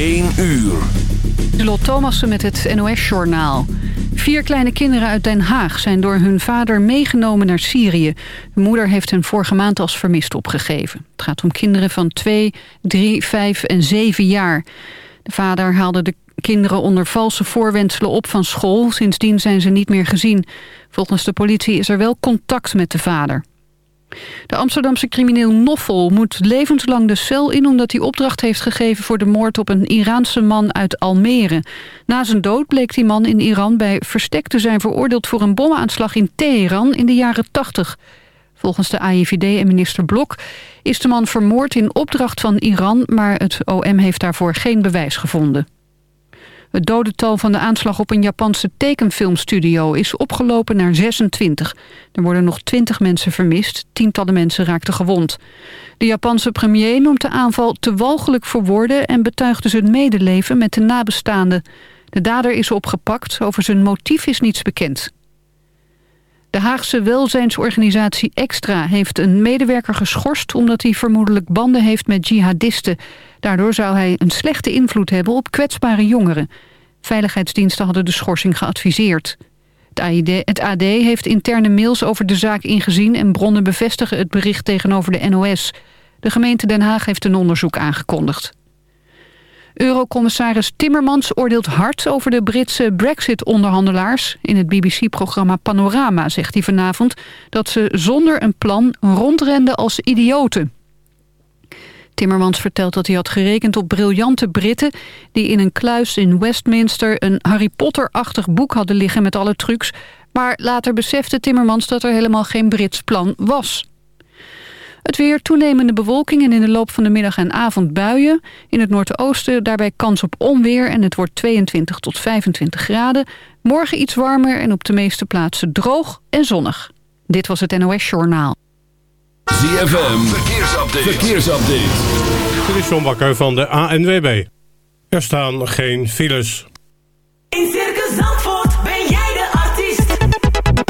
1 uur. Lot Thomassen met het NOS-journaal. Vier kleine kinderen uit Den Haag zijn door hun vader meegenomen naar Syrië. Hun moeder heeft hen vorige maand als vermist opgegeven. Het gaat om kinderen van 2, 3, 5 en 7 jaar. De vader haalde de kinderen onder valse voorwendselen op van school. Sindsdien zijn ze niet meer gezien. Volgens de politie is er wel contact met de vader. De Amsterdamse crimineel Noffel moet levenslang de cel in... omdat hij opdracht heeft gegeven voor de moord op een Iraanse man uit Almere. Na zijn dood bleek die man in Iran bij verstek te zijn veroordeeld... voor een bomaanslag in Teheran in de jaren 80. Volgens de AIVD en minister Blok is de man vermoord in opdracht van Iran... maar het OM heeft daarvoor geen bewijs gevonden. Het dodental van de aanslag op een Japanse tekenfilmstudio is opgelopen naar 26. Er worden nog 20 mensen vermist, tientallen mensen raakten gewond. De Japanse premier noemt de aanval te walgelijk voor woorden... en betuigde zijn medeleven met de nabestaanden. De dader is opgepakt, over zijn motief is niets bekend. De Haagse welzijnsorganisatie Extra heeft een medewerker geschorst... omdat hij vermoedelijk banden heeft met jihadisten. Daardoor zou hij een slechte invloed hebben op kwetsbare jongeren. Veiligheidsdiensten hadden de schorsing geadviseerd. Het AD heeft interne mails over de zaak ingezien... en bronnen bevestigen het bericht tegenover de NOS. De gemeente Den Haag heeft een onderzoek aangekondigd. Eurocommissaris Timmermans oordeelt hard over de Britse Brexit-onderhandelaars. In het BBC-programma Panorama zegt hij vanavond dat ze zonder een plan rondrenden als idioten. Timmermans vertelt dat hij had gerekend op briljante Britten... die in een kluis in Westminster een Harry Potter-achtig boek hadden liggen met alle trucs. Maar later besefte Timmermans dat er helemaal geen Brits plan was. Het weer toenemende bewolking en in de loop van de middag en avond buien. In het noordoosten daarbij kans op onweer en het wordt 22 tot 25 graden. Morgen iets warmer en op de meeste plaatsen droog en zonnig. Dit was het NOS Journaal. ZFM, verkeersupdate. verkeersupdate. Dit is John Bakker van de ANWB. Er staan geen files. In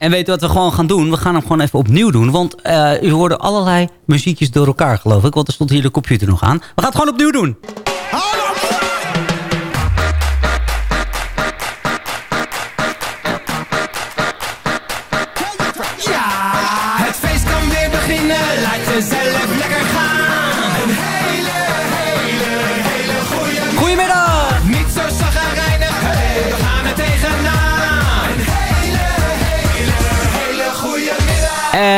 En weet wat we gewoon gaan doen? We gaan hem gewoon even opnieuw doen. Want u hoorde allerlei muziekjes door elkaar, geloof ik. Want er stond hier de computer nog aan. We gaan het gewoon opnieuw doen.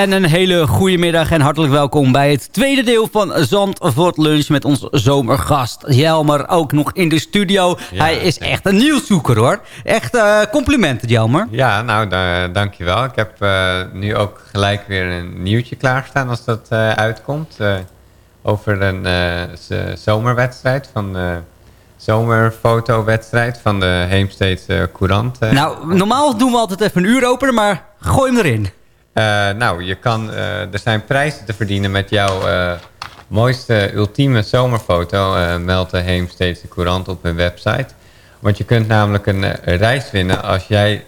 En een hele goede middag en hartelijk welkom bij het tweede deel van Zandvoort Lunch met ons zomergast Jelmer. Ook nog in de studio. Hij is echt een nieuwszoeker hoor. Echt uh, complimenten Jelmer. Ja, nou da dankjewel. Ik heb uh, nu ook gelijk weer een nieuwtje klaarstaan als dat uh, uitkomt. over een zomerwedstrijd van zomerfotowedstrijd van de Heemsteedse Courant. nou, normaal doen we altijd even een uur openen, maar gooi hem erin. Uh, nou, je kan, uh, er zijn prijzen te verdienen met jouw uh, mooiste ultieme zomerfoto. meld de Heemsteedse Courant op hun website. Want je kunt namelijk een, reis winnen als jij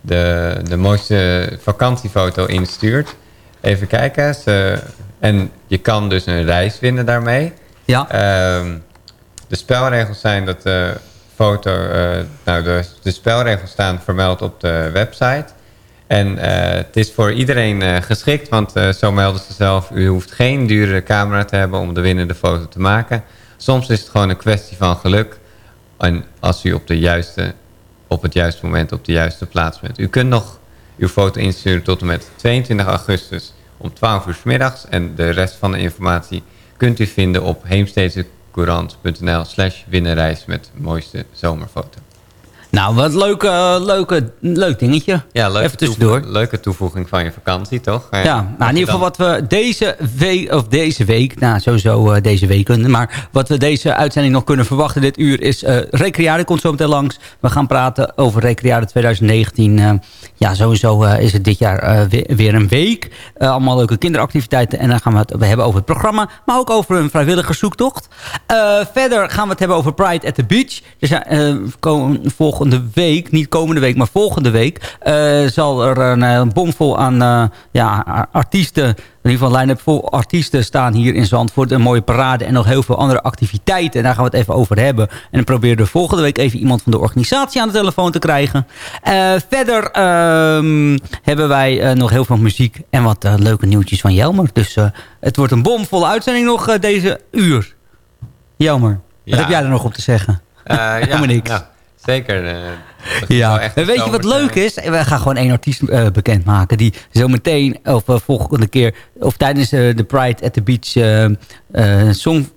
de, de mooiste vakantiefoto instuurt. Even kijken. Ze, en je kan dus een reis winnen daarmee. Ja. Ehm, de spelregels zijn dat de foto... nou, de, de spelregels staan vermeld op de website... En uh, het is voor iedereen uh, geschikt, want uh, zo melden ze zelf... u hoeft geen dure camera te hebben om de winnende foto te maken. Soms is het gewoon een kwestie van geluk. En als u op, de juiste, op het juiste moment op de juiste plaats bent. U kunt nog uw foto insturen tot en met 22 augustus om 12 uur s middags. En de rest van de informatie kunt u vinden op heemsteedsecourant.nl slash winnenreis met mooiste zomerfoto. Nou, wat leuk, uh, leuke, leuk dingetje. Ja, leuke, Even tussendoor. Toevoeging, leuke toevoeging van je vakantie, toch? Ja, ja nou, in ieder geval wat we deze week, of deze week, nou sowieso uh, deze week, maar wat we deze uitzending nog kunnen verwachten dit uur is uh, Recreade komt zo meteen langs. We gaan praten over Recreade 2019. ja, sowieso is het dit jaar weer, weer, een week. allemaal leuke kinderactiviteiten en dan gaan we het we hebben over het programma, maar ook over een vrijwilligerszoektocht. verder gaan we het hebben over Pride at the Beach. Dus komen volgende volgende week, niet komende week, maar volgende week... Uh, zal er een, een bomvol aan uh, ja, artiesten... in ieder geval line-up vol artiesten staan hier in Zandvoort. Een mooie parade en nog heel veel andere activiteiten. En daar gaan we het even over hebben. En dan proberen we volgende week even iemand van de organisatie aan de telefoon te krijgen. Uh, verder um, hebben wij nog heel veel muziek en wat leuke nieuwtjes van Jelmer. Dus het wordt een bomvolle uitzending nog deze uur. Jelmer, wat heb jij er nog op te zeggen? ja, niks. Ja. Zeker. Uh, ja. En weet je wat leuk is? We gaan gewoon één artiest uh, bekendmaken. Die zo meteen, of uh, volgende keer, of tijdens de Pride at the Beach Song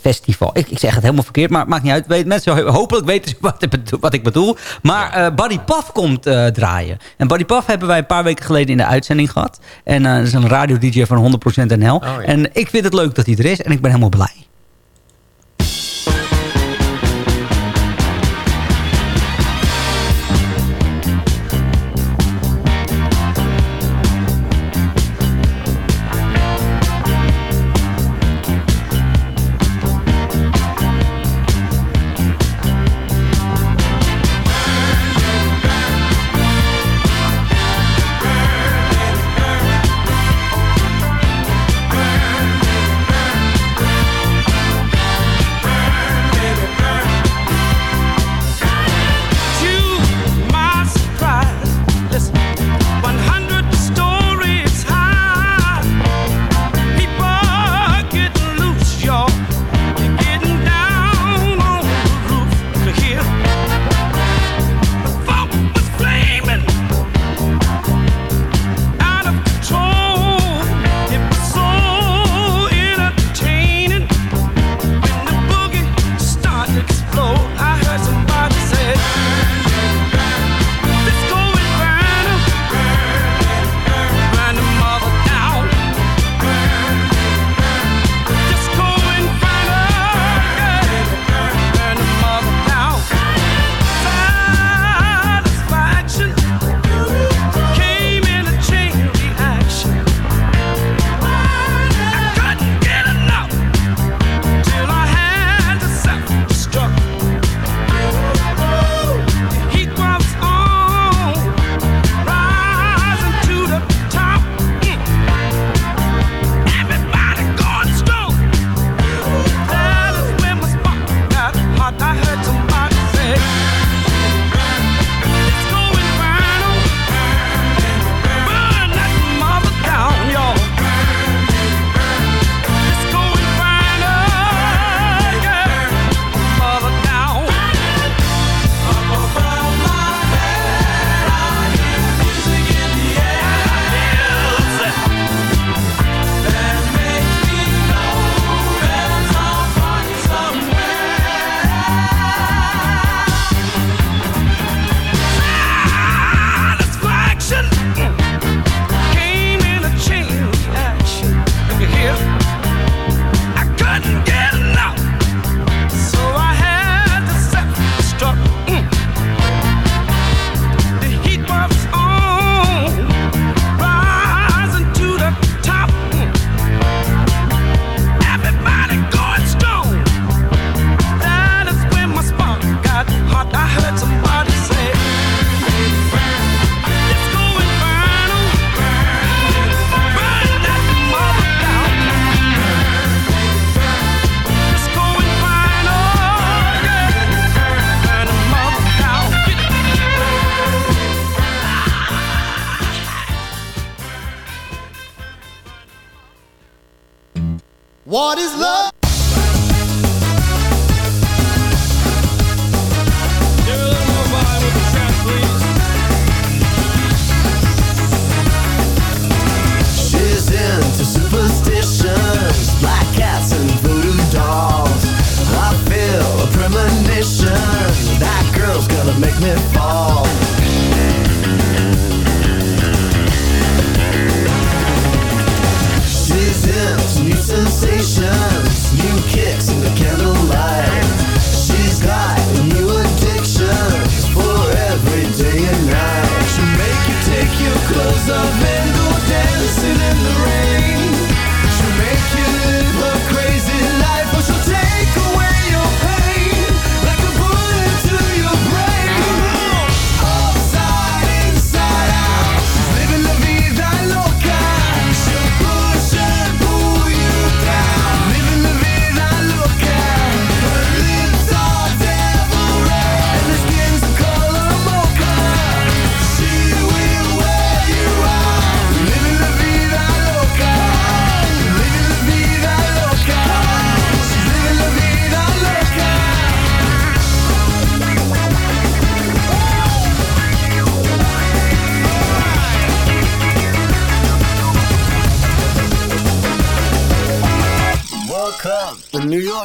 Festival. Ik, ik zeg het helemaal verkeerd, maar het maakt niet uit. Weet, mensen, hopelijk weten ze wat, wat ik bedoel. Maar Buddy Puff komt draaien. En Buddy Puff hebben wij een paar weken geleden in de uitzending gehad. En dat is een radio-dj van 100% NL. Oh, ja. En ik vind het leuk dat hij er is. En ik ben helemaal blij.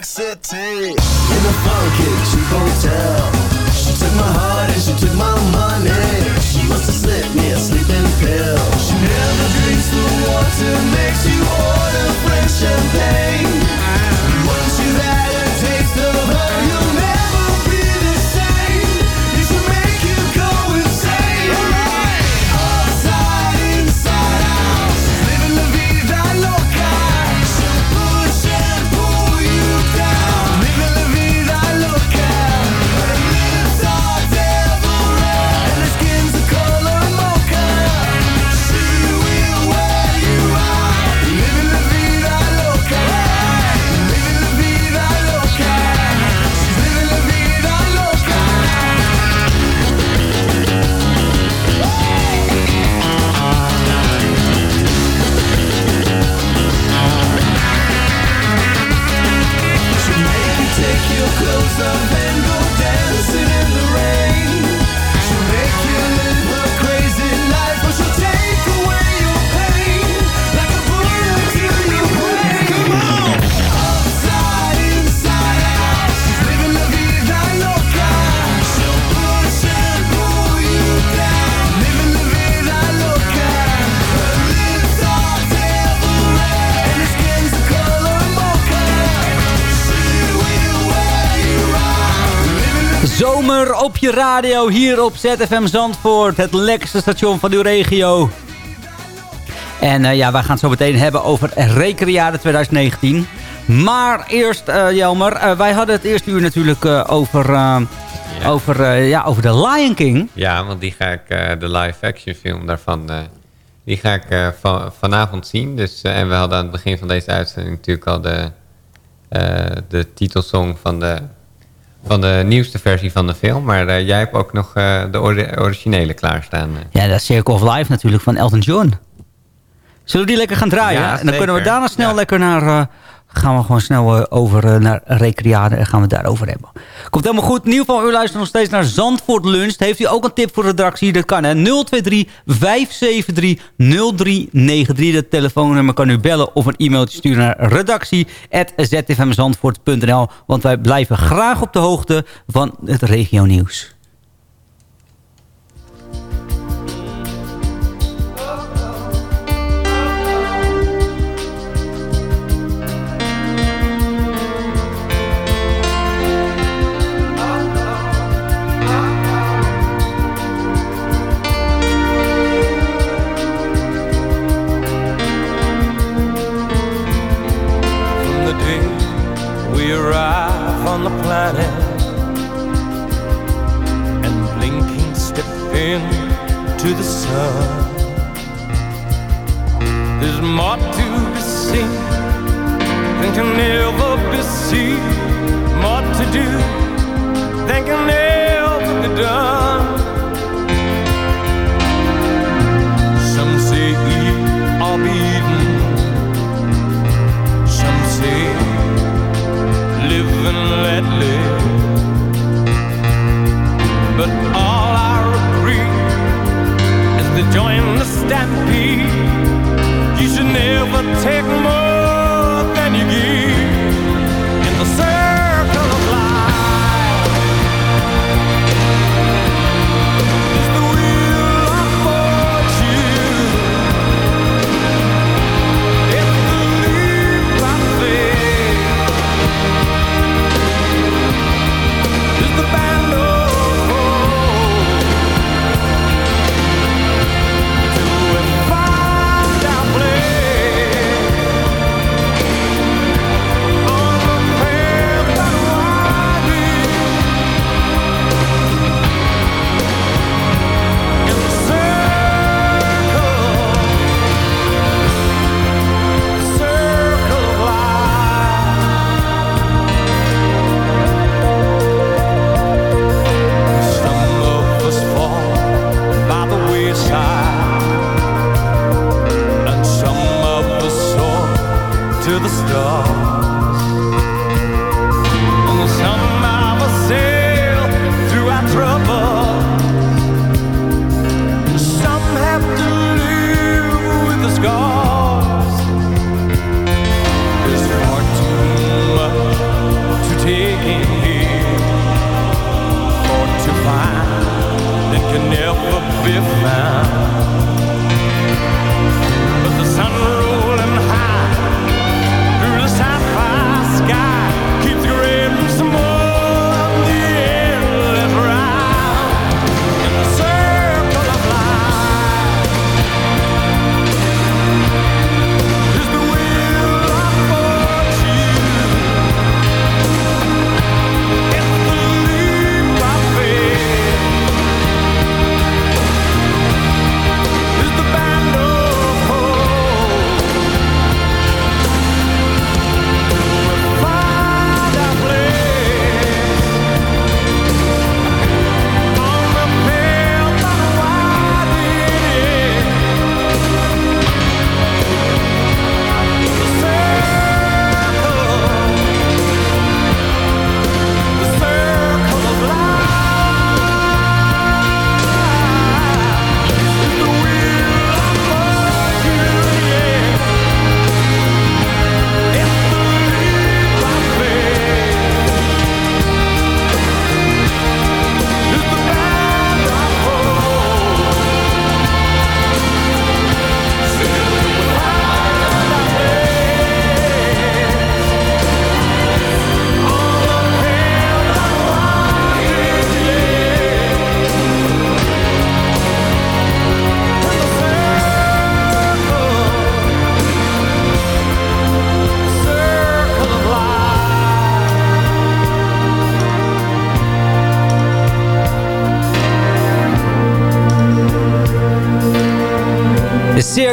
York City. In a funky cheap hotel Zomer op je radio hier op ZFM Zandvoort. Het lekkerste station van uw regio. En eh, ja, wij gaan het zo meteen hebben over Recreade 2019. Maar eerst, eh Jelmer, eh, wij hadden het eerste uur natuurlijk over, over, ja, over de Lion King. Ja, want die ga ik, de live-action film daarvan, die ga ik van, vanavond zien. Dus, en we hadden aan het begin van deze uitzending natuurlijk al de, de titelsong van de, van de nieuwste versie van de film. Maar eh, jij hebt ook nog eh, de ori- originele klaarstaan. eh. Ja, dat is Circle of Life natuurlijk van Elton John. Zullen we die lekker gaan draaien? Ja, en dan kunnen we daarna snel lekker naar... gaan we gewoon snel eh, over eh, naar Recreade en gaan we daarover hebben. Komt helemaal goed. In ieder geval, u luistert nog steeds naar Zandvoort Lunch. Heeft u ook een tip voor de redactie? Dat kan hè. 023 573 0393. Dat telefoonnummer kan u bellen of een e-mailtje sturen naar redactie.zfmzandvoort.nl. Want wij blijven graag op de hoogte van het regio into the sun, there's more to be seen than can ever be seen, more to do than can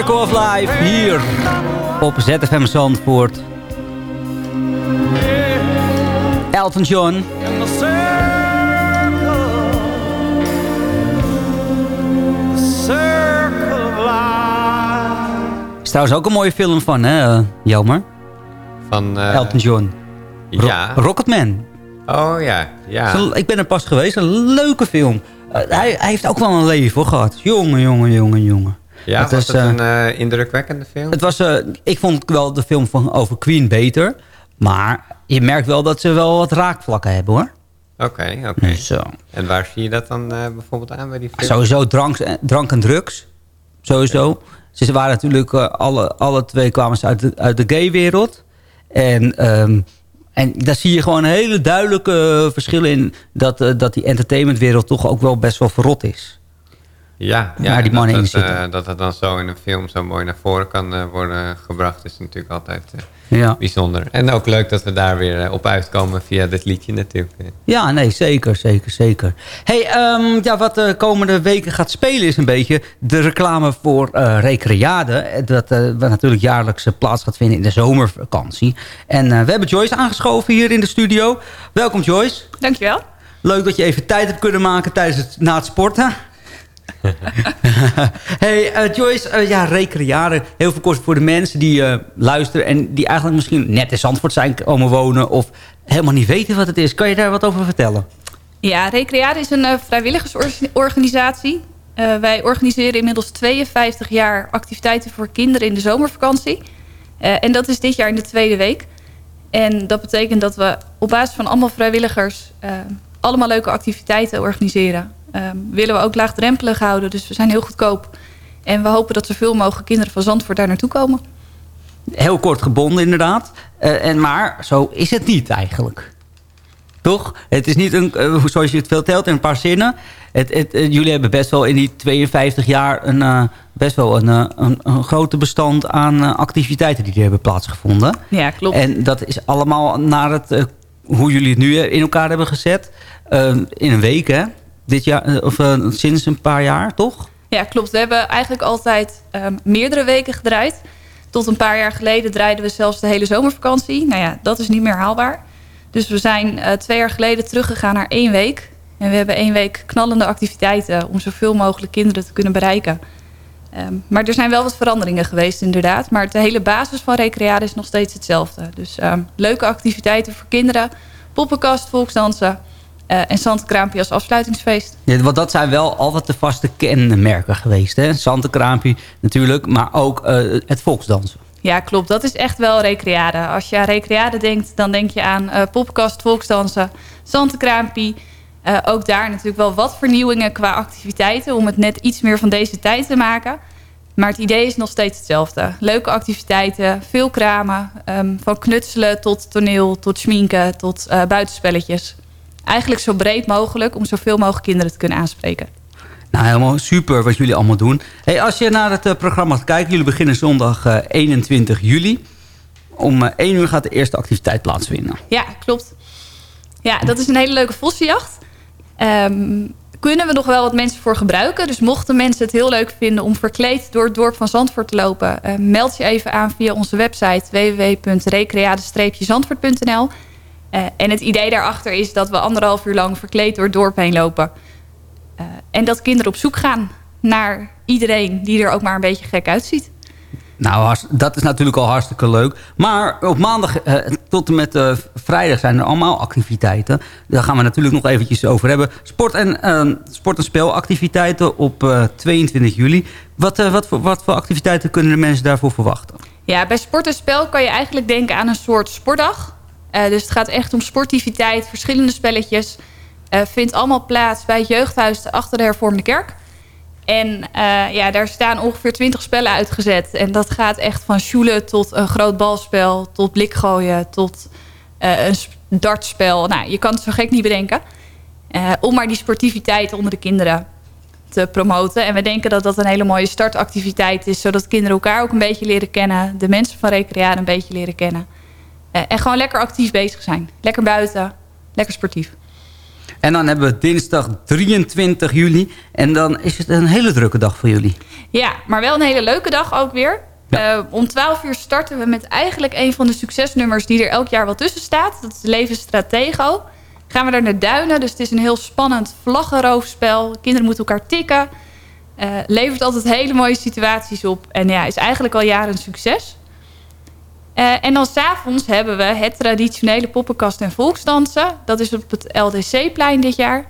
Circle of Life hier op ZFM Zandvoort. Elton John. Is trouwens ook een mooie film van, hè, Jelmer? Van eh, Elton John. Ro- Ja. Rocketman. Oh ja, ja. Zo- Ik ben er pas geweest. Een leuke film. Eh, hij, hij heeft ook wel een leven hoor, gehad. Jongen, jongen, jongen, jongen. Ja, Het was het eh, een eh, indrukwekkende film? Het was, eh, ik vond wel de film van, over Queen beter. Maar je merkt wel dat ze wel wat raakvlakken hebben hoor. Oké, oké. Zo. En waar zie je dat dan bijvoorbeeld aan bij die film? Sowieso drank, drank en drugs. Sowieso. Ze waren natuurlijk, alle, alle twee kwamen ze uit de, uit de gay-wereld. En, ehm, en daar zie je gewoon hele duidelijke verschillen in... Dat, dat die entertainmentwereld toch ook wel best wel verrot is. Ja, ja Waar die en mannen in dat, het, zitten. eh, dat het dan zo in een film zo mooi naar voren kan eh, worden gebracht... is natuurlijk altijd eh, Ja. bijzonder. En ook leuk dat we daar weer op uitkomen via dit liedje natuurlijk. Ja, nee, zeker, zeker, zeker. hey, ehm, ja, wat de komende weken gaat spelen is een beetje de reclame voor eh Recreade. Dat eh, wat natuurlijk jaarlijks plaats gaat vinden in de zomervakantie. En eh, we hebben Joyce aangeschoven hier in de studio. Welkom Joyce. Dankjewel. Leuk dat je even tijd hebt kunnen maken tijdens het, na het sporten. hey eh, Joyce, eh, ja, Recreade. Heel veel kost voor de mensen die eh, luisteren... en die eigenlijk misschien net in Zandvoort zijn komen wonen... of helemaal niet weten wat het is. Kan je daar wat over vertellen? Ja, Recreade is een vrijwilligersorganisatie. Wij organiseren inmiddels 52 jaar activiteiten voor kinderen in de zomervakantie. En dat is dit jaar in de tweede week. En dat betekent dat we op basis van allemaal vrijwilligers... allemaal leuke activiteiten organiseren. Eh, willen we ook laagdrempelig houden, dus we zijn heel goedkoop. En we hopen dat zoveel mogelijk kinderen van Zandvoort daar naartoe komen. Heel kort gebonden inderdaad. Eh, en maar zo is het niet eigenlijk. Toch? Het is niet een, eh, zoals je het veel telt in een paar zinnen. Het, het, eh, jullie hebben best wel in die 52 jaar een, best wel een, een, een grote bestand aan activiteiten die er hebben plaatsgevonden. Ja, klopt. En dat is allemaal naar het, hoe jullie het nu in elkaar hebben gezet. Eh, in een week, hè? Dit jaar, eh, of eh, sinds een paar jaar, toch? Ja, klopt. We hebben eigenlijk altijd ehm, meerdere weken gedraaid. Tot een paar jaar geleden draaiden we zelfs de hele zomervakantie. Nou ja, dat is niet meer haalbaar. Dus we zijn eh, twee jaar geleden teruggegaan naar één week. En we hebben één week knallende activiteiten... om zoveel mogelijk kinderen te kunnen bereiken. Ehm, maar er zijn wel wat veranderingen geweest inderdaad. Maar de hele basis van Recreade is nog steeds hetzelfde. Dus ehm, leuke activiteiten voor kinderen. Poppenkast, volksdansen... eh, en zandkraampje als afsluitingsfeest. Ja, want dat zijn wel altijd de vaste kenmerken geweest. Hè? Zantenkraampje natuurlijk, maar ook eh, het volksdansen. Ja, klopt. Dat is echt wel recreade. Als je aan recreade denkt, dan denk je aan poppenkast, volksdansen, zantenkraampie. Eh, ook daar natuurlijk wel wat vernieuwingen qua activiteiten... om het net iets meer van deze tijd te maken. Maar het idee is nog steeds hetzelfde. Leuke activiteiten, veel kramen. ehm, van knutselen tot toneel, tot schminken, tot buitenspelletjes. Eigenlijk zo breed mogelijk om zoveel mogelijk kinderen te kunnen aanspreken. Nou, helemaal super wat jullie allemaal doen. Hey, als je naar het eh, programma gaat kijken, jullie beginnen zondag eh, 21 juli. Om eh, 1 uur gaat de eerste activiteit plaatsvinden. Ja, klopt. Ja, dat is een hele leuke vossenjacht. Ehm, kunnen we nog wel wat mensen voor gebruiken. Dus mochten mensen het heel leuk vinden om verkleed door het dorp van Zandvoort te lopen... eh, meld je even aan via onze website www.recreade-zandvoort.nl. Eh, en het idee daarachter is dat we anderhalf uur lang verkleed door het dorp heen lopen. Eh, en dat kinderen op zoek gaan naar iedereen die er ook maar een beetje gek uitziet. Nou, dat is natuurlijk al hartstikke leuk. Maar op maandag eh, tot en met eh, vrijdag zijn er allemaal activiteiten. Daar gaan we natuurlijk nog eventjes over hebben. Sport- en, eh, sport- en spelactiviteiten op eh, 22 juli. Wat, wat, voor, wat voor activiteiten kunnen de mensen daarvoor verwachten? Ja, bij sport en spel kan je eigenlijk denken aan een soort sportdag. Eh, dus het gaat echt om sportiviteit, verschillende spelletjes. Eh vindt allemaal plaats bij het jeugdhuis achter de hervormde kerk. En eh, ja, daar staan ongeveer 20 spellen uitgezet. En dat gaat echt van sjoelen tot een groot balspel, tot blikgooien, tot een sp- dartspel. Nou, je kan het zo gek niet bedenken. Om maar die sportiviteit onder de kinderen te promoten. En we denken dat dat een hele mooie startactiviteit is... zodat kinderen elkaar ook een beetje leren kennen... de mensen van Recreade een beetje leren kennen. Eh, en gewoon lekker actief bezig zijn. Lekker buiten, lekker sportief. En dan hebben we dinsdag 23 juli. En dan is het een hele drukke dag voor jullie. Ja, maar wel een hele leuke dag ook weer. Eh, om 12 uur starten we met eigenlijk een van de succesnummers... die er elk jaar wel tussen staat. Dat is Levensstratego. Gaan we daar naar Duinen. Dus het is een heel spannend vlaggenroofspel. Kinderen moeten elkaar tikken. Eh, levert altijd hele mooie situaties op. En ja, is eigenlijk al jaren een succes. Eh, en dan s'avonds hebben we het traditionele poppenkast en volksdansen. Dat is op het LDC-plein dit jaar.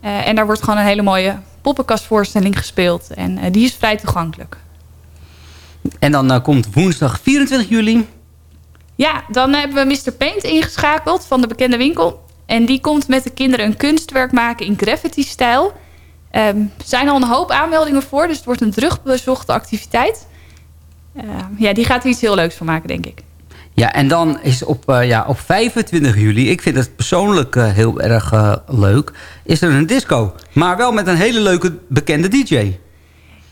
Eh, en daar wordt gewoon een hele mooie poppenkastvoorstelling gespeeld. En eh, die is vrij toegankelijk. En dan komt woensdag 24 juli. Ja, dan hebben we Mr. Paint ingeschakeld van de bekende winkel. En die komt met de kinderen een kunstwerk maken in graffiti-stijl. Ehm, er zijn al een hoop aanmeldingen voor, dus het wordt een drugbezochte activiteit. Ehm, ja, die gaat er iets heel leuks van maken, denk ik. Ja, en dan is op, eh, ja, op 25 juli, ik vind het persoonlijk eh, heel erg eh, leuk, is er een disco. Maar wel met een hele leuke bekende DJ.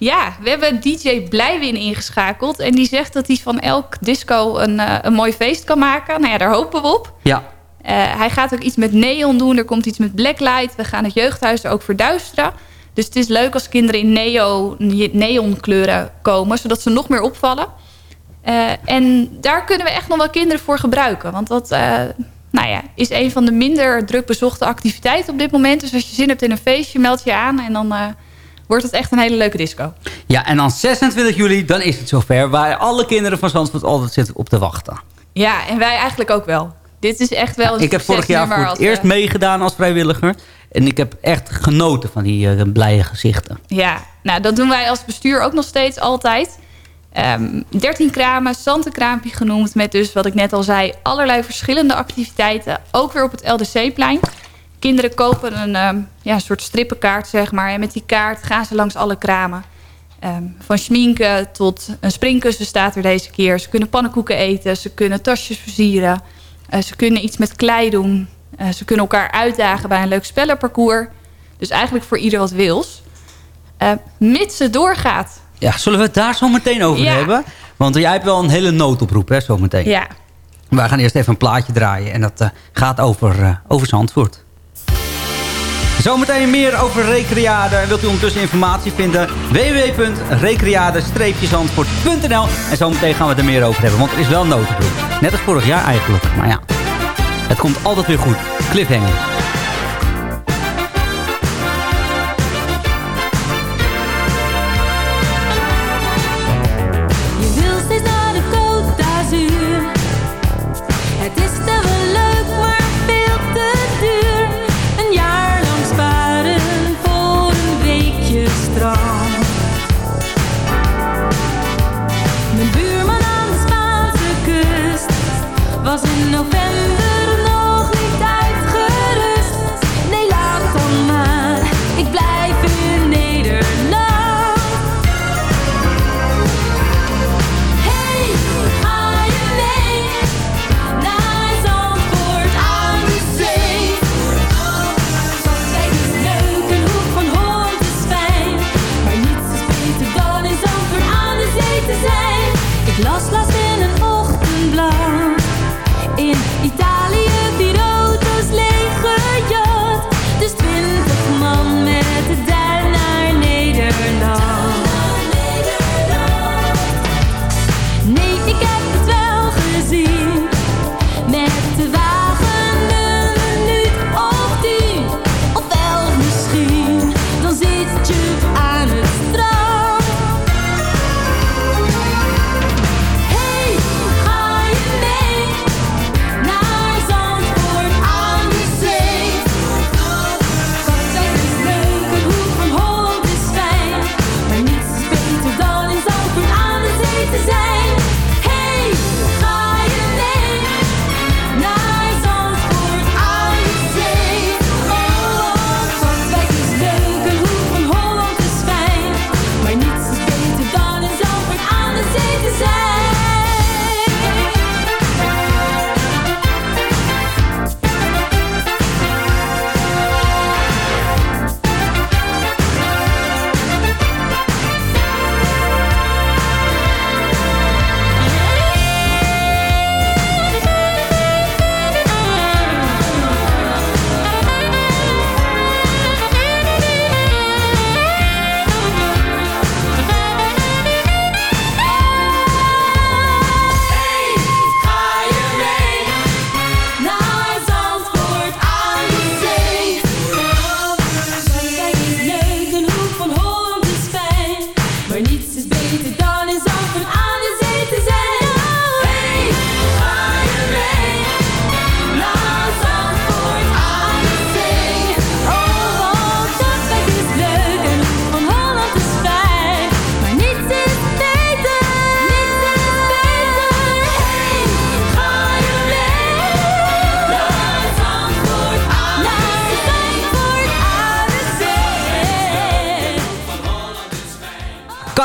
Ja, we hebben DJ Blijwin ingeschakeld. En die zegt dat hij van elk disco een, eh, een mooi feest kan maken. Nou ja, daar hopen we op. Ja. Eh, hij gaat ook iets met neon doen. Er komt iets met blacklight. We gaan het jeugdhuis er ook verduisteren. Dus het is leuk als kinderen in neo, neonkleuren komen. Zodat ze nog meer opvallen. Eh, en daar kunnen we echt nog wel kinderen voor gebruiken. Want dat eh, nou ja, is een van de minder druk bezochte activiteiten op dit moment. Dus als je zin hebt in een feestje, meld je aan. En dan eh, wordt het echt een hele leuke disco. Ja, en dan 26 juli, dan is het zover. Waar alle kinderen van Zandvoort altijd zitten op te wachten. Ja, en wij eigenlijk ook wel. Dit is echt wel een ik heb vorig jaar voor het eerst meegedaan als vrijwilliger. En ik heb echt genoten van die eh, blije gezichten. Ja, nou dat doen wij als bestuur ook nog steeds altijd. Ehm 13 kramen, Santenkraampje genoemd... met dus, wat ik net al zei, allerlei verschillende activiteiten. Ook weer op het LDC-plein. Kinderen kopen een ehm, ja, soort strippenkaart, zeg maar. En met die kaart gaan ze langs alle kramen. Ehm, van schminken tot een springkussen staat er deze keer. Ze kunnen pannenkoeken eten, ze kunnen tasjes versieren. eh, ze kunnen iets met klei doen. Eh, ze kunnen elkaar uitdagen bij een leuk spellenparcours. Dus eigenlijk voor ieder wat wils. Eh, mits het doorgaat. Ja, zullen we het daar zo meteen over Ja. hebben? Want jij hebt wel een hele noodoproep, hè, zo meteen. Ja. We gaan eerst even een plaatje draaien. En dat eh, gaat over, over Zandvoort. Zometeen meer over Recreade. En wilt u ondertussen informatie vinden? www.recreade-zandvoort.nl En zometeen gaan we het er meer over hebben. Want er is wel een noodoproep. Net als vorig jaar eigenlijk. Maar ja, het komt altijd weer goed. Cliffhanger.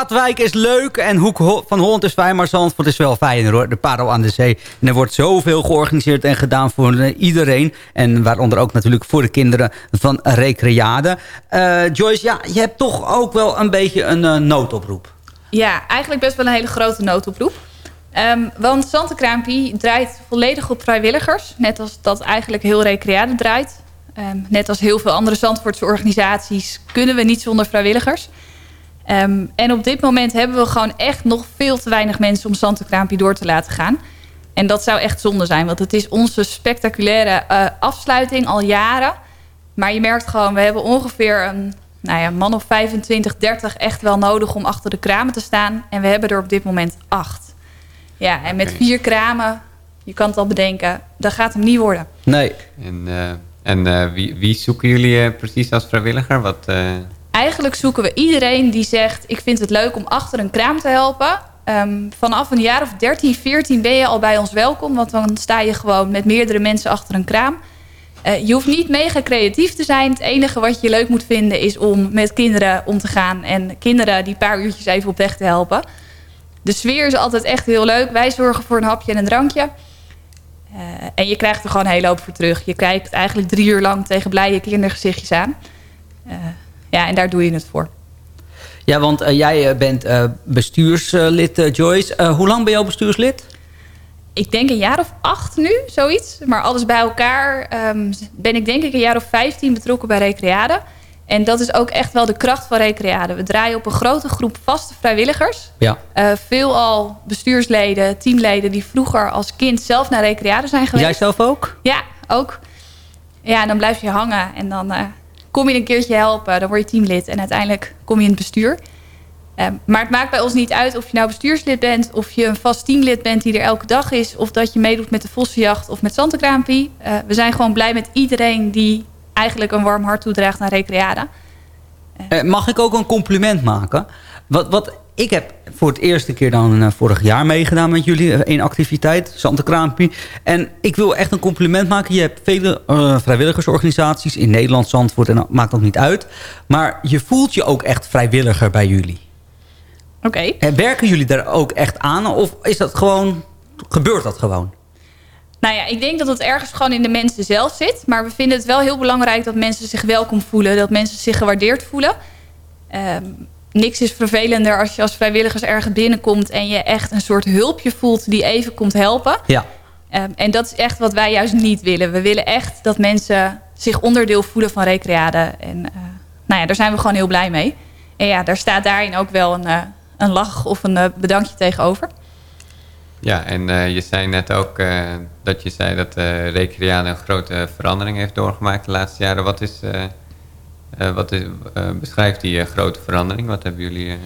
Katwijk is leuk en Hoek Ho- van Holland is fijn, maar Zandvoort is wel fijner hoor. De parel aan de zee. En er wordt zoveel georganiseerd en gedaan voor eh, iedereen. En waaronder ook natuurlijk voor de kinderen van Recreade. Eh, Joyce, ja, je hebt toch ook wel een beetje een eh, noodoproep. Ja, eigenlijk best wel een hele grote noodoproep. Ehm, want Zantenkraampie draait volledig op vrijwilligers. Net als dat eigenlijk heel Recreade draait. Ehm, net als heel veel andere Zandvoortse organisaties kunnen we niet zonder vrijwilligers. Ehm, en op dit moment hebben we gewoon echt nog veel te weinig mensen om Zantenkraampie door te laten gaan. En dat zou echt zonde zijn, want het is onze spectaculaire eh, afsluiting al jaren. Maar je merkt gewoon, we hebben ongeveer een nou ja, man of 25, 30 echt wel nodig om achter de kramen te staan. En we hebben er op dit moment acht. Ja, en met vier kramen, je kan het al bedenken, dat gaat hem niet worden. Nee. En, eh, en eh, wie, wie zoeken jullie eh, precies als vrijwilliger? Wat, eh, Eigenlijk zoeken we iedereen die zegt... ik vind het leuk om achter een kraam te helpen. Ehm, vanaf een jaar of 13, 14 ben je al bij ons welkom. Want dan sta je gewoon met meerdere mensen achter een kraam. Eh, je hoeft niet mega creatief te zijn. Het enige wat je leuk moet vinden is om met kinderen om te gaan. En kinderen die paar uurtjes even op weg te helpen. De sfeer is altijd echt heel leuk. Wij zorgen voor een hapje en een drankje. Eh, en je krijgt er gewoon een hele hoop voor terug. Je kijkt eigenlijk drie uur lang tegen blije kindergezichtjes aan. Eh, ja, en daar doe je het voor. Ja, want eh, jij eh, bent eh, bestuurslid, Joyce. Hoe lang ben je al bestuurslid? Ik denk een jaar of acht nu, zoiets. Maar alles bij elkaar ehm, ben ik denk ik een jaar of vijftien betrokken bij Recreade. En dat is ook echt wel de kracht van Recreade. We draaien op een grote groep vaste vrijwilligers. Ja. Eh, veelal bestuursleden, teamleden die vroeger als kind zelf naar Recreade zijn geweest. Jij zelf ook? Ja, ook. Ja, en dan blijf je hangen en dan kom je een keertje helpen. Dan word je teamlid en uiteindelijk kom je in het bestuur. Ehm, maar het maakt bij ons niet uit of je nou bestuurslid bent... of je een vast teamlid bent die er elke dag is... of dat je meedoet met de Vossenjacht of met Zantekraampie. Eh, we zijn gewoon blij met iedereen die eigenlijk een warm hart toedraagt naar Recreade. Eh, mag ik ook een compliment maken? Wat, wat ik heb voor het eerste keer dan eh, vorig jaar meegedaan met jullie. eh, één activiteit, Zantekraampie. En ik wil echt een compliment maken. Je hebt vele eh, vrijwilligersorganisaties in Nederland, Zandvoort. En dat maakt ook niet uit. Maar je voelt je ook echt vrijwilliger bij jullie. Oké. En werken jullie daar ook echt aan? Of is dat gewoon, gebeurt dat gewoon? Nou ja, ik denk dat het ergens gewoon in de mensen zelf zit. Maar we vinden het wel heel belangrijk dat mensen zich welkom voelen. Dat mensen zich gewaardeerd voelen. Ehm, niks is vervelender als je als vrijwilligers ergens binnenkomt... en je echt een soort hulpje voelt die even komt helpen. Ja. Ehm, en dat is echt wat wij juist niet willen. We willen echt dat mensen zich onderdeel voelen van Recreade. En eh, nou ja, daar zijn we gewoon heel blij mee. En ja, daar staat daarin ook wel een, eh, een lach of een eh, bedankje tegenover. Ja, en eh, je zei net ook eh, dat je zei dat uh, Recreade een grote verandering heeft doorgemaakt de laatste jaren. Wat is, eh, wat eh, beschrijft die eh, grote verandering? Wat hebben jullie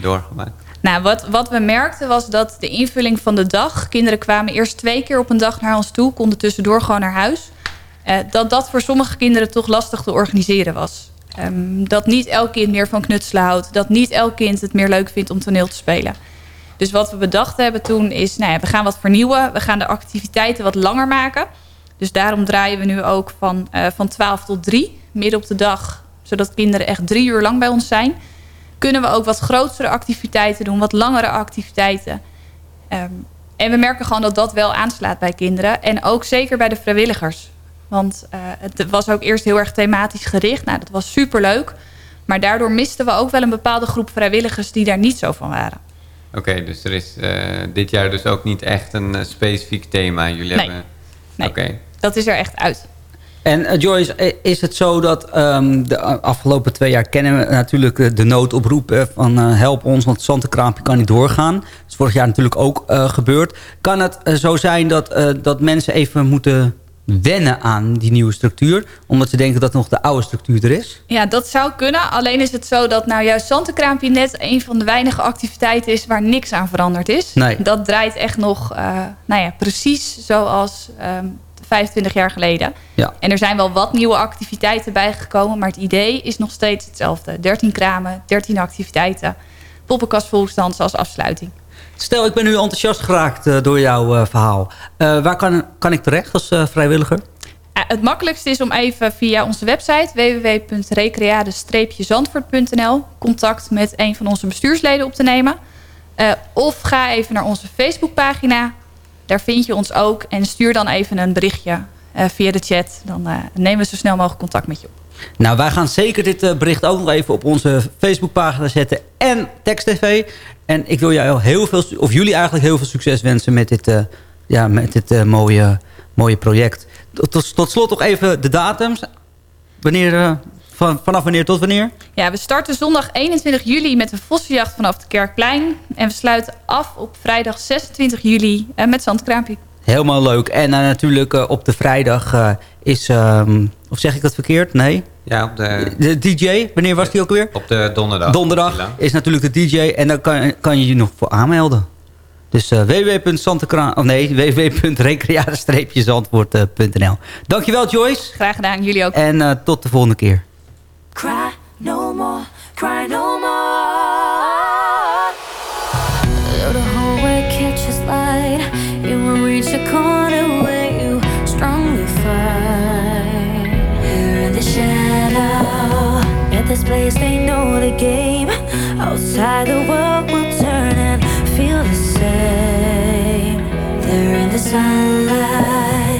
doorgemaakt? Nou, wat, wat we merkten was dat de invulling van de dag... kinderen kwamen eerst twee keer op een dag naar ons toe... konden tussendoor gewoon naar huis. dat dat voor sommige kinderen toch lastig te organiseren was. Ehm, dat niet elk kind meer van knutselen houdt. Dat niet elk kind het meer leuk vindt om toneel te spelen. Dus wat we bedacht hebben toen is... Nou ja, we gaan wat vernieuwen. We gaan de activiteiten wat langer maken. Dus daarom draaien we nu ook van, van 12 tot 3. Midden op de dag. Zodat kinderen echt drie uur lang bij ons zijn kunnen we ook wat grotere activiteiten doen, wat langere activiteiten. Ehm, en we merken gewoon dat dat wel aanslaat bij kinderen. En ook zeker bij de vrijwilligers. Want eh, het was ook eerst heel erg thematisch gericht. Nou, dat was superleuk. Maar daardoor misten we ook wel een bepaalde groep vrijwilligers die daar niet zo van waren. Oké, dus er is eh, dit jaar dus ook niet echt een eh, specifiek thema. Jullie Nee. hebben... Nee. Oké. Dat is er echt uit. En eh, Joyce, is het zo dat ehm, de afgelopen twee jaar kennen we natuurlijk eh, de noodoproep van eh, help ons, want Zantekraampje kan niet doorgaan. Dat is vorig jaar natuurlijk ook gebeurd. Kan het zo zijn dat, dat mensen even moeten wennen aan die nieuwe structuur, omdat ze denken dat nog de oude structuur er is? Ja, dat zou kunnen. Alleen is het zo dat nou juist Zantekraampje net een van de weinige activiteiten is waar niks aan veranderd is. Nee. Dat draait echt nog nou ja, precies zoals ehm 25 jaar geleden. Ja. En er zijn wel wat nieuwe activiteiten bijgekomen, maar het idee is nog steeds hetzelfde. 13 kramen, 13 activiteiten, poppenkast volksdansen als afsluiting. Stel, ik ben nu enthousiast geraakt eh, door jouw eh, verhaal. Eh, waar kan, kan ik terecht als vrijwilliger? Het makkelijkste is om even via onze website www.recreade-zandvoort.nl contact met een van onze bestuursleden op te nemen. Of ga even naar onze Facebookpagina. Daar vind je ons ook. En stuur dan even een berichtje eh, via de chat. Dan eh, nemen we zo snel mogelijk contact met je op. Nou, wij gaan zeker dit eh, bericht ook nog even op onze Facebookpagina zetten en TekstTV. En ik wil jou heel veel, of jullie eigenlijk heel veel succes wensen met dit, ja, met dit mooie, mooie project. Tot, tot slot nog even de datums. Wanneer, van, vanaf wanneer tot wanneer? Ja, we starten zondag 21 juli met de vossenjacht vanaf de Kerkplein. En we sluiten af op vrijdag 26 juli eh, met Zandkraampje. Helemaal leuk. En eh, natuurlijk eh, op de vrijdag eh, is... ehm, of zeg ik dat verkeerd? Nee. Ja, op de, De DJ, wanneer was die ook weer? op de donderdag. Donderdag is natuurlijk de DJ en daar kan, kan je je nog voor aanmelden. Dus uh, www.zantekra- of nee, www.recreade-zandvoort.nl Dankjewel Joyce. Graag gedaan, jullie ook. En eh, tot de volgende keer. cry no more, cry no more. Though the hallway catches light, you will reach a corner where you strongly fight. Here in the shadow, at this place they know the game. Outside the world will turn and feel the same. They're in the sunlight.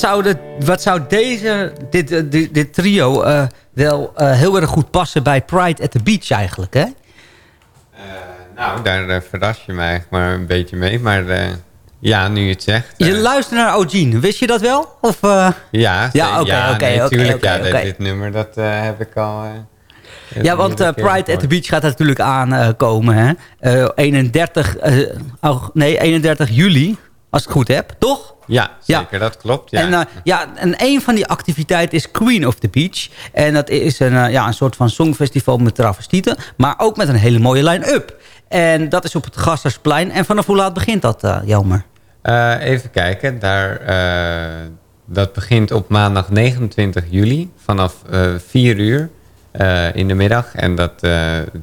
Wat zou, de, wat zou deze, dit, eh, dit, dit trio eh, wel eh, heel erg goed passen bij Pride at the Beach eigenlijk, hè? Nou, daar verras je mij eigenlijk maar een beetje mee. Maar ja, nu je het zegt. Je luistert naar Eugene, wist je dat wel? Of, ja, Ja, oké, ja, oké, nee, oké, tuurlijk, oké, ja, dit- nummer, dat heb ik al... Ja, want Pride at the. Beach gaat natuurlijk aankomen. hè? Eh 31, eh, aug- nee, 31 juli, als ik het goed heb, toch? Ja, zeker, dat klopt. Ja. En, eh, ja, en een van die activiteiten is Queen of the Beach. En dat is een, eh, ja, een soort van songfestival met travestieten. Maar ook met een hele mooie line-up. En dat is op het Gassersplein. En vanaf hoe laat begint dat, eh Jelmer? Even kijken, daar, dat begint op maandag 29 juli vanaf eh 4 uur in de middag. En dat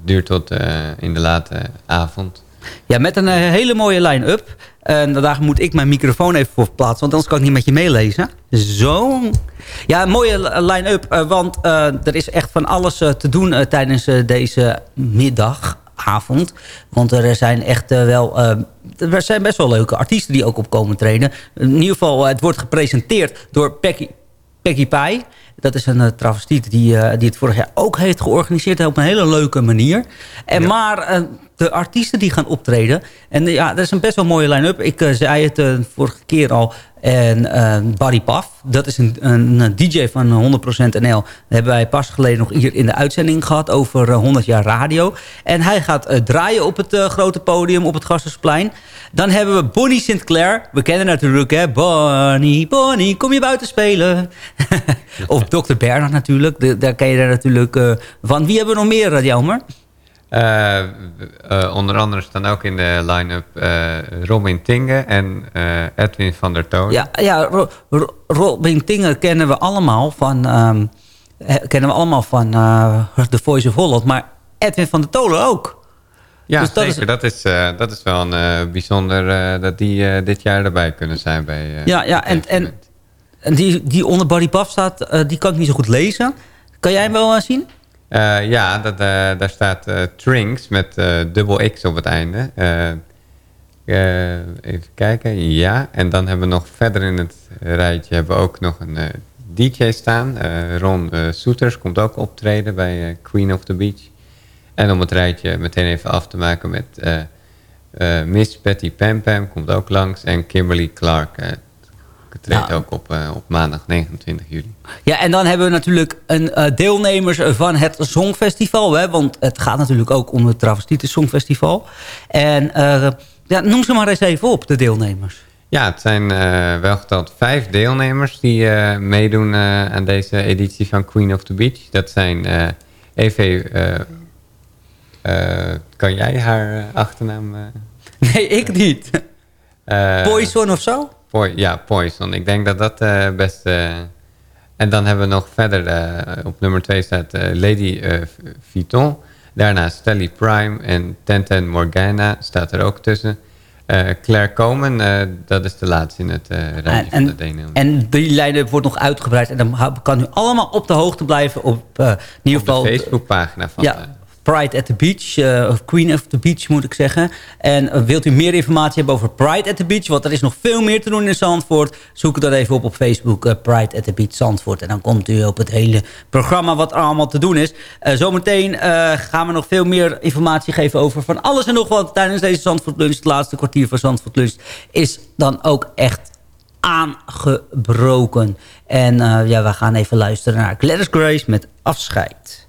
duurt tot in de late avond. Ja, met een hele mooie line-up. En daar moet ik mijn microfoon even voor plaatsen, want anders kan ik niet met je meelezen. Zo. Ja, een mooie li- line-up, eh, want eh, er is echt van alles eh, te doen tijdens deze middag, avond. Want er zijn echt wel... er zijn best wel leuke artiesten die ook opkomen treden. In ieder geval, het wordt gepresenteerd door Peggy, Peggy Pie. Dat is een travestiet die, die het vorig jaar ook heeft georganiseerd. Op een hele leuke manier. En Maar de artiesten die gaan optreden. En eh, ja, dat is een best wel mooie line-up. Ik eh, zei het uh, vorige keer al. En uh, Paf, dat is een, een, DJ van 100% NL. Dat hebben wij pas geleden nog hier in de uitzending gehad over 100 jaar radio. En hij gaat draaien op het grote podium op het Gassersplein. Dan hebben we Bonnie Sinclair. We kennen natuurlijk, hè. Bonnie, Bonnie, kom je buiten spelen? of Dr. Bernard natuurlijk. Daar ken je er natuurlijk van. Wie hebben we nog meer, Jelmer? Uh, uh, onder andere staan ook in de line-up uh, Robin Tinge en Edwin van der Toon. Ja, ja Ro Ro Robin Tinge kennen we allemaal van, um, kennen we allemaal van The Voice of Holland. Maar Edwin van der Tolen ook. Ja, dus dat zeker. Is, dat, is, dat is wel een bijzonder dat die dit jaar erbij kunnen zijn bij Ja, ja en, en, en die, die onder Barry Paf staat, die kan ik niet zo goed lezen Kan jij hem wel eh, zien? Eh, ja, dat, eh, daar staat eh, Trinks met dubbel X op het einde. Even kijken, ja. En dan hebben we nog verder in het rijtje hebben we ook nog een DJ staan. Ron Soeters komt ook optreden bij Queen of the Beach. En om het rijtje meteen even af te maken met Miss Patty Pam Pam komt ook langs. En Kimberly Clark treedt ook op, eh, op maandag 29 juli. Ja, en dan hebben we natuurlijk een eh, deelnemers van het Songfestival. Hè, want het gaat natuurlijk ook om het Travestieten Songfestival. En eh, ja, noem ze maar eens even op, de deelnemers. Ja, het zijn wel geteld vijf deelnemers die meedoen aan deze editie van Queen of the Beach. Dat zijn Eve... eh, kan jij haar achternaam... Nee, ik niet. Poison of zo? Poi- ja, Poison. Ik denk dat dat eh best... eh, en dan hebben we nog verder... eh, op nummer twee staat Lady Vuitton. Daarna Stelly Prime en Tenten Morgana staat er ook tussen. Claire Komen, dat is de laatste in het rijtje van de En, deelnemers. en die lijnen wordt nog uitgebreid. En dan kan u allemaal op de hoogte blijven op in ieder Op de geval... Facebookpagina van Ja, Pride at the Beach. eh, of Queen of the Beach moet ik zeggen. En eh, wilt u meer informatie hebben over Pride at the Beach? Want er is nog veel meer te doen in Zandvoort. Zoek dan even op op Facebook. eh, Pride at the Beach Zandvoort. En dan komt u op het hele programma wat er allemaal te doen is. Zometeen gaan we nog veel meer informatie geven over van alles en nog wat. Tijdens deze Zandvoort Lunch. Het laatste kwartier van Zandvoort Lunch is dan ook echt aangebroken. En ja, we gaan even luisteren naar Gladys Grace met Afscheid.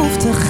Hoeft te gaan,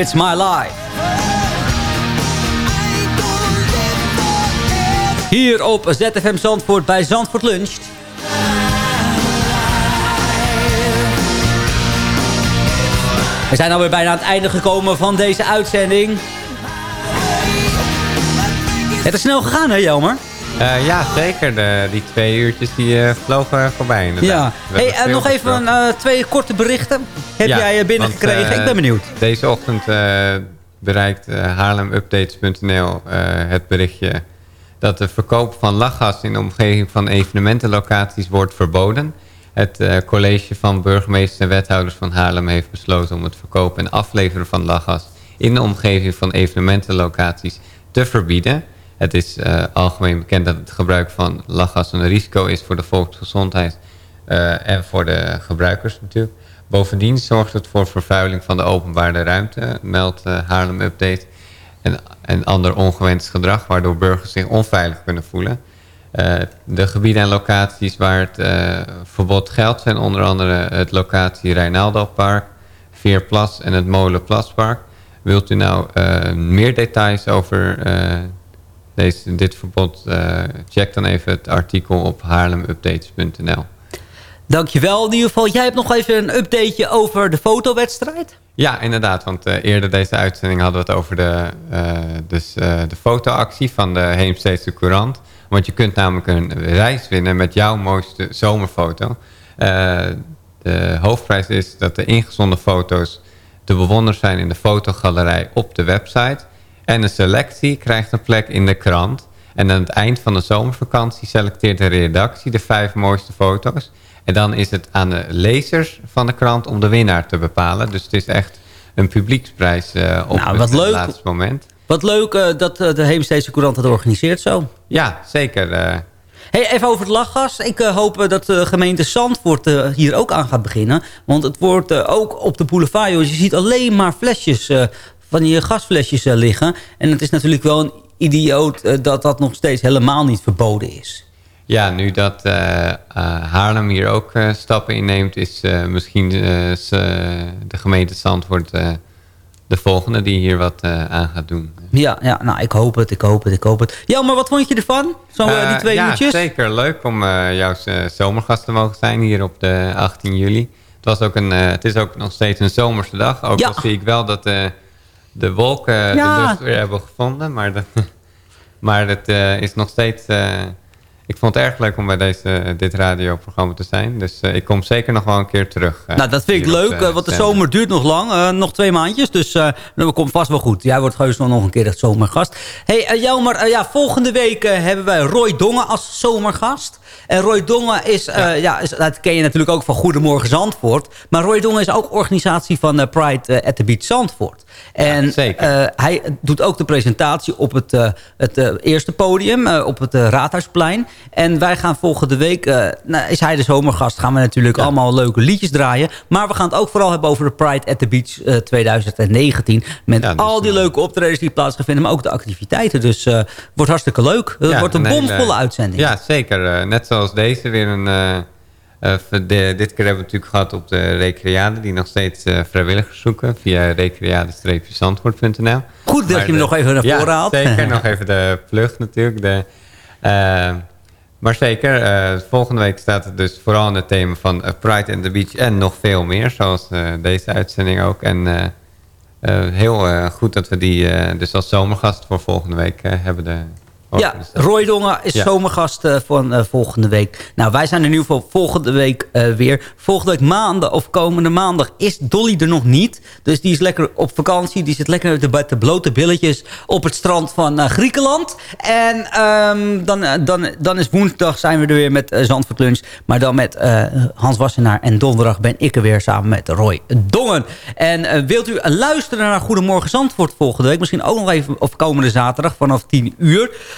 It's my life. Hier op ZFM Zandvoort bij Zandvoort Lunch. We zijn alweer bijna aan het einde gekomen van deze uitzending. Het is snel gegaan, hè, Jelmer? Eh, ja, zeker. De, die twee uurtjes die eh, vlogen voorbij inderdaad. Ja. Hey, en veel nog even eh, twee korte berichten. Heb Ja, jij eh, binnengekregen? eh, Ik ben benieuwd. Deze ochtend eh, bereikt uh, haarlemupdates.nl eh, het berichtje... dat de verkoop van lachgas in de omgeving van evenementenlocaties wordt verboden. Het eh, college van burgemeesters en wethouders van Haarlem heeft besloten... om het verkopen en afleveren van lachgas in de omgeving van evenementenlocaties te verbieden... Het is eh, algemeen bekend dat het gebruik van lachgas een risico is voor de volksgezondheid eh, en voor de gebruikers natuurlijk. Bovendien zorgt het voor vervuiling van de openbare ruimte, meldt eh, Haarlem Update. En, en ander ongewenst gedrag, waardoor burgers zich onveilig kunnen voelen. De gebieden en locaties waar het verbod geldt zijn onder andere het locatie Rijnaldo-park, Veerplas en het Molenplaspark. Wilt u nou meer details over deze, dit verbod, eh, check dan even het artikel op haarlemupdates.nl. Dankjewel. In ieder geval, jij hebt nog even een updateje over de fotowedstrijd. Ja, inderdaad. Want eh, eerder deze uitzending hadden we het over de, eh, dus, de fotoactie van de Heemsteedse Courant. Want je kunt namelijk een reis winnen met jouw mooiste zomerfoto. De hoofdprijs is dat de ingezonden foto's te bewonderen zijn in de fotogalerij op de website. En de selectie krijgt een plek in de krant. En aan het eind van de zomervakantie selecteert de redactie de vijf mooiste foto's. En dan is het aan de lezers van de krant om de winnaar te bepalen. Dus het is echt een publieksprijs eh, op Nou, het leuk. laatste moment. Wat leuk eh, dat eh, de Heemsteedse Courant het organiseert zo. Ja, zeker. Hey, even over het lachgas. Ik hoop dat de gemeente Zandvoort hier ook aan gaat beginnen. Want het wordt ook op de boulevard, joh, je ziet alleen maar flesjes, van die gasflesjes eh, liggen. En het is natuurlijk wel een idioot eh, dat dat nog steeds helemaal niet verboden is. Ja, nu dat eh, Haarlem hier ook stappen inneemt... is misschien de gemeente Zandvoort de volgende die hier wat aan gaat doen. Ja, ja, nou, ik hoop het, ik hoop het, ik hoop het. Ja, maar wat vond je ervan? Zo die twee ja, uurtjes? zeker leuk om jouw zomergast te mogen zijn hier op de 18 juli. Het, was ook een, het is ook nog steeds een zomerse dag. Ook Ja. al zie ik wel dat de wolken Ja. de lucht weer hebben gevonden. Maar, dat, maar het eh, is nog steeds... eh, ik vond het erg leuk om bij deze, dit radioprogramma te zijn. Dus eh, ik kom zeker nog wel een keer terug. eh, Nou, dat vind ik leuk, eh, want de zomer duurt nog lang. eh, nog twee maandjes, dus eh dat komt vast wel goed. Jij wordt heus wel nog een keer het zomergast. hey, eh, Jelmer, eh, ja, volgende week eh, hebben wij Roy Dongen als zomergast. En Roy Dongen is, eh, ja. is, dat ken je natuurlijk ook van Goedemorgen Zandvoort. Maar Roy Dongen is ook organisatie van eh, Pride eh, at the Beach Zandvoort. En eh, hij doet ook de presentatie op het, eh, het eh, eerste podium, eh, op het eh, Raadhuisplein. En wij gaan volgende week, eh, nou, is hij de zomergast, gaan we natuurlijk allemaal leuke liedjes draaien. Maar we gaan het ook vooral hebben over de Pride at the Beach eh, 2019. Met al die leuke optredens die plaats gaan vinden, maar ook de activiteiten. Dus eh wordt hartstikke leuk. Het Ja, wordt een bomvolle uitzending. Ja, zeker. Eh, net zoals deze weer een... eh, eh, de- dit keer hebben we het natuurlijk gehad op de Recreade... die nog steeds eh, vrijwilligers zoeken via recreade-zandvoort.nl. Goed dat je hem nog even naar ja, voren haalt. zeker. nog even de plug natuurlijk. De, eh, maar zeker, eh, volgende week staat het dus vooral in het thema van eh, Pride and the Beach... en nog veel meer, zoals eh, deze uitzending ook. En heel goed dat we die dus als zomergast voor volgende week hebben de Ja, Roy Dongen is Ja. zomergast eh, van eh, volgende week. Nou, wij zijn er in ieder geval volgende week eh, weer. Volgende week maandag of komende maandag is Dolly er nog niet. Dus die is lekker op vakantie. Die zit lekker bij de blote billetjes op het strand van Griekenland. En ehm, dan, dan, dan is woensdag zijn we er weer met Zandvoort Lunch. Maar dan met Hans Wassenaar. En donderdag ben ik er weer samen met Roy Dongen. En wilt u luisteren naar Goedemorgen Zandvoort volgende week? Misschien ook nog even of komende zaterdag vanaf 10 uur.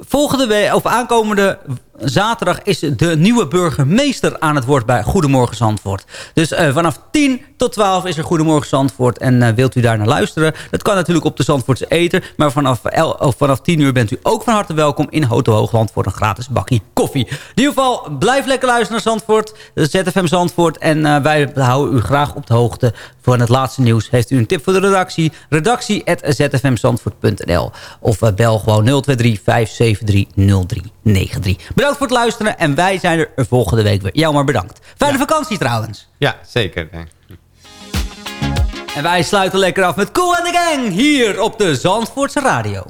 Volgende week, of aankomende zaterdag is de nieuwe burgemeester aan het woord bij Goedemorgen Zandvoort. Dus uh, vanaf 10 tot 12 is er Goedemorgen Zandvoort. En uh, wilt u daar naar luisteren? Dat kan natuurlijk op de Zandvoortse Eter. Maar vanaf, of vanaf 10 uur bent u ook van harte welkom in Hotel Hoogland voor een gratis bakje koffie. In ieder geval, blijf lekker luisteren naar Zandvoort. ZFM Zandvoort. En uh, wij houden u graag op de hoogte voor het laatste nieuws. Heeft u een tip voor de redactie? Redactie.zfmzandvoort.nl Of uh, bel gewoon 023 573 0393. Bedankt voor het luisteren en wij zijn er volgende week weer. Jou maar bedankt. Fijne ja. vakantie trouwens. Ja, zeker. En wij sluiten lekker af met Cool and the Gang hier op de Zandvoortse Radio.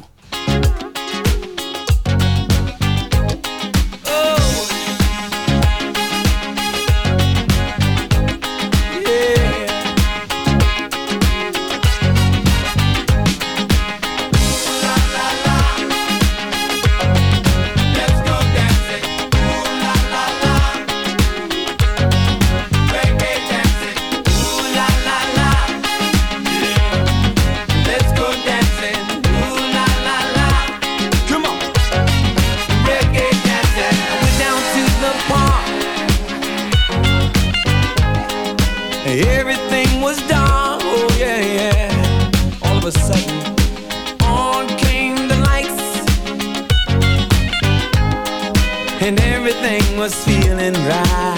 Was feeling right.